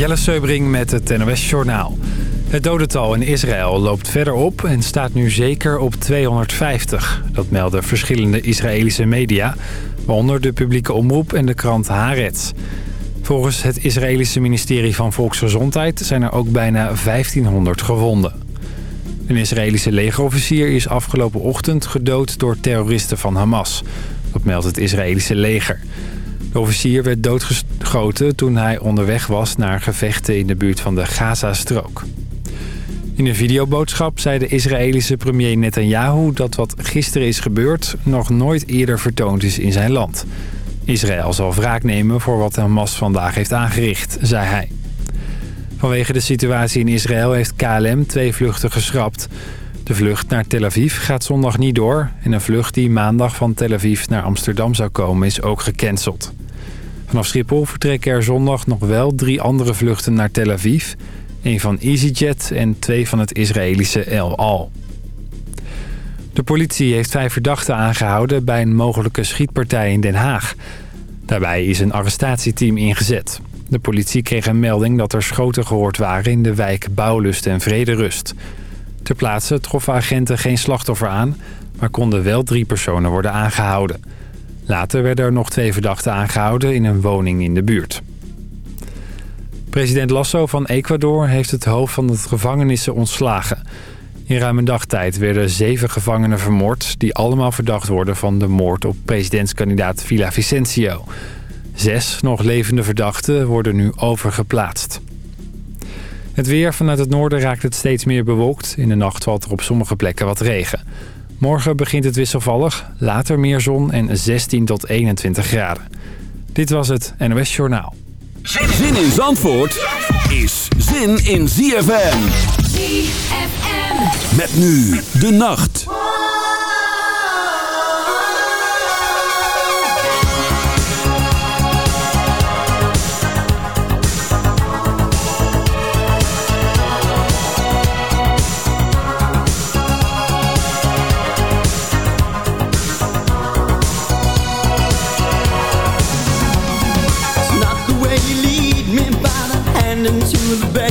Jelle Seubring met het NOS Journaal. Het dodental in Israël loopt verder op en staat nu zeker op 250. Dat melden verschillende Israëlische media, waaronder de publieke omroep en de krant Haaretz. Volgens het Israëlische ministerie van Volksgezondheid zijn er ook bijna 1500 gewonden. Een Israëlische legerofficier is afgelopen ochtend gedood door terroristen van Hamas. Dat meldt het Israëlische leger. De officier werd doodgeschoten toen hij onderweg was naar gevechten in de buurt van de Gaza-strook. In een videoboodschap zei de Israëlische premier Netanyahu dat wat gisteren is gebeurd nog nooit eerder vertoond is in zijn land. Israël zal wraak nemen voor wat Hamas vandaag heeft aangericht, zei hij. Vanwege de situatie in Israël heeft KLM twee vluchten geschrapt. De vlucht naar Tel Aviv gaat zondag niet door... en een vlucht die maandag van Tel Aviv naar Amsterdam zou komen is ook gecanceld. Vanaf Schiphol vertrekken er zondag nog wel drie andere vluchten naar Tel Aviv... een van EasyJet en twee van het Israëlische El Al. De politie heeft vijf verdachten aangehouden bij een mogelijke schietpartij in Den Haag. Daarbij is een arrestatieteam ingezet. De politie kreeg een melding dat er schoten gehoord waren in de wijk Bouwlust en Vrederust. Ter plaatse troffen agenten geen slachtoffer aan, maar konden wel drie personen worden aangehouden. Later werden er nog twee verdachten aangehouden in een woning in de buurt. President Lasso van Ecuador heeft het hoofd van het gevangenissen ontslagen. In ruim een dagtijd werden zeven gevangenen vermoord... die allemaal verdacht worden van de moord op presidentskandidaat Villa Vicencio. Zes nog levende verdachten worden nu overgeplaatst. Het weer vanuit het noorden raakt het steeds meer bewolkt. In de nacht valt er op sommige plekken wat regen. Morgen begint het wisselvallig, later meer zon en 16 tot 21 graden. Dit was het NOS Journaal. Zin in Zandvoort is zin in ZFM. ZFM. Met nu de nacht.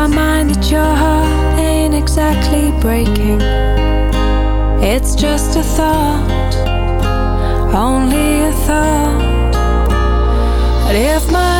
I mind that your heart ain't exactly breaking. It's just a thought, only a thought. But if my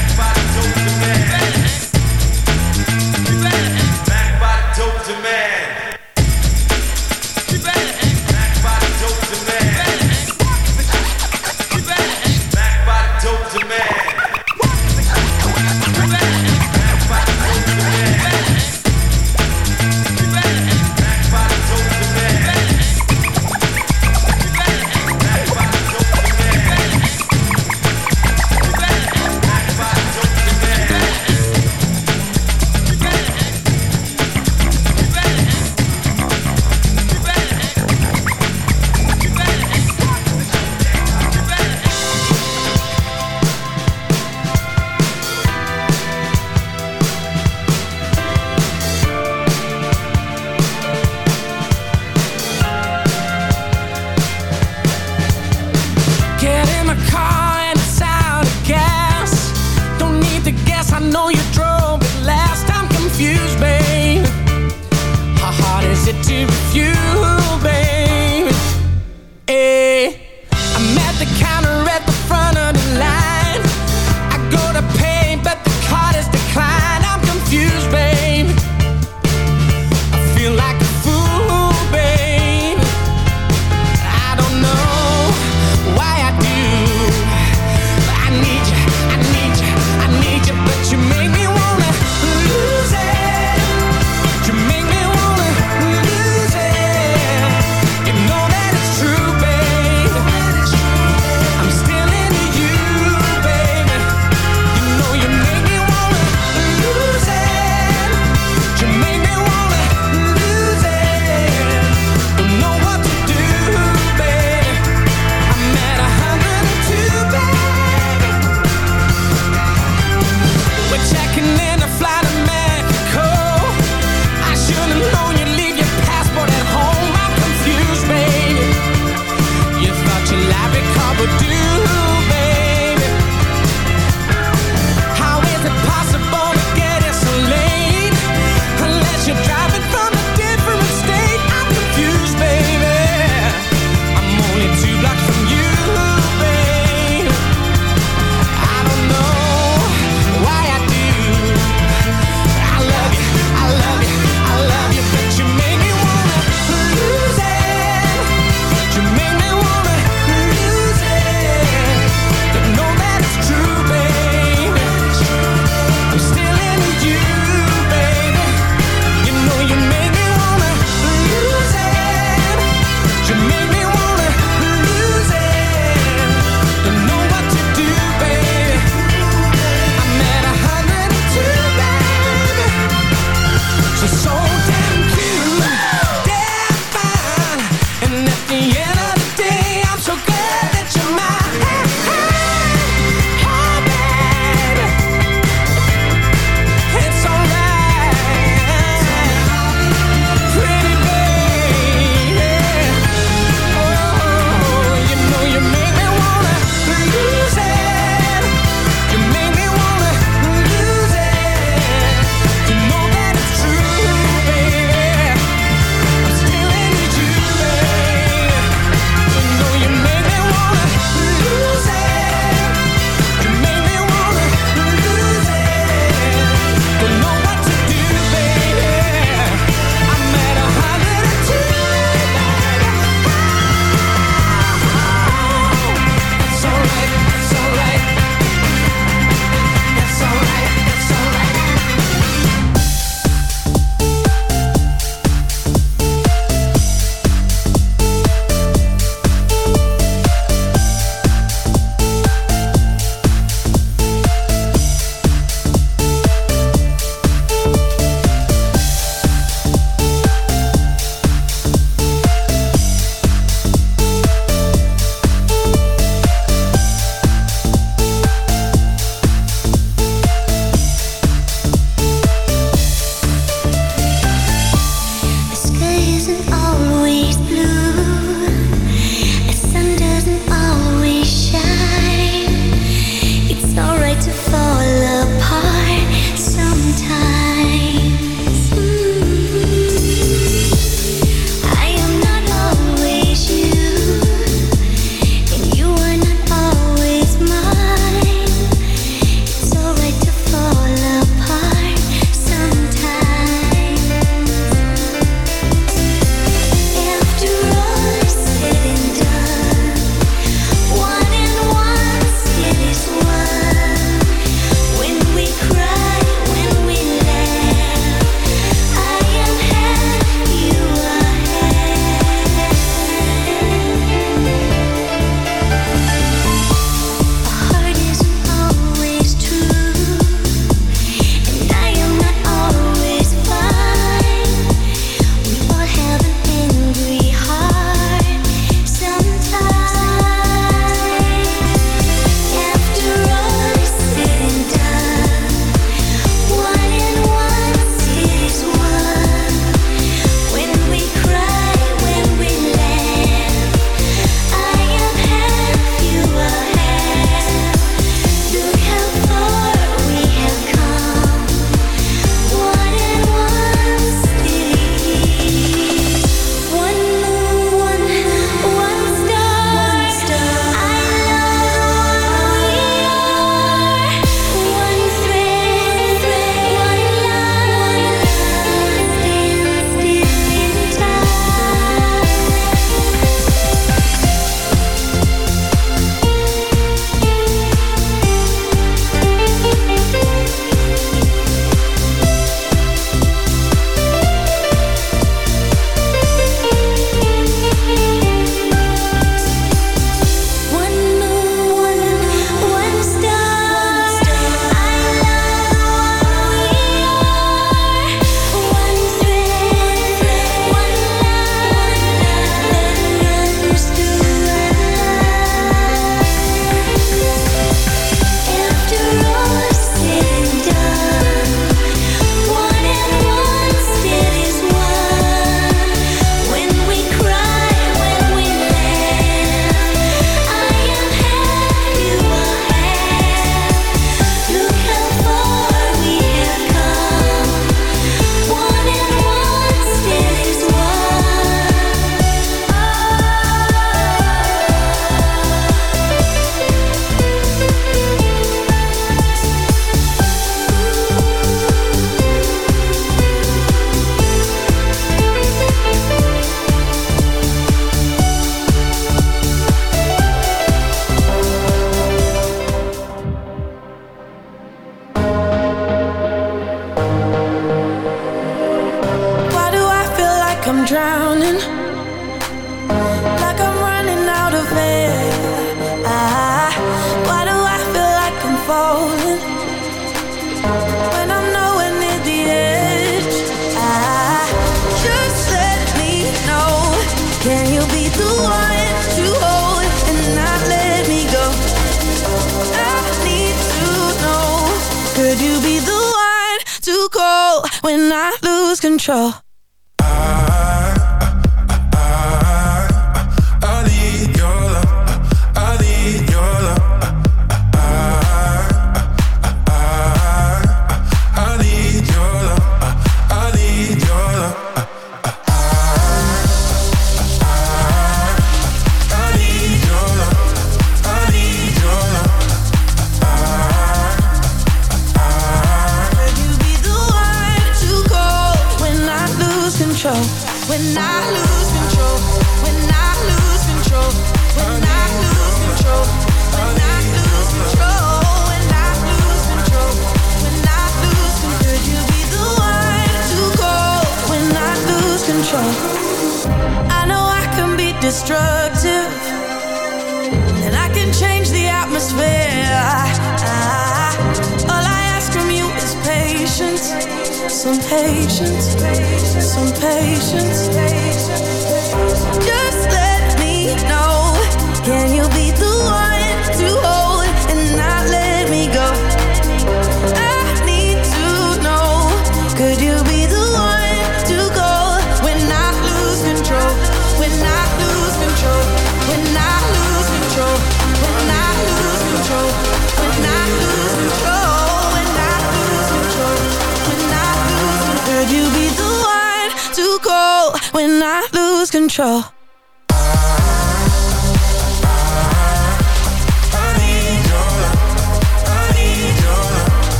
my car and it's out of gas. Don't need to guess, I know you drove it last. I'm confused, babe. How hard is it to refuse?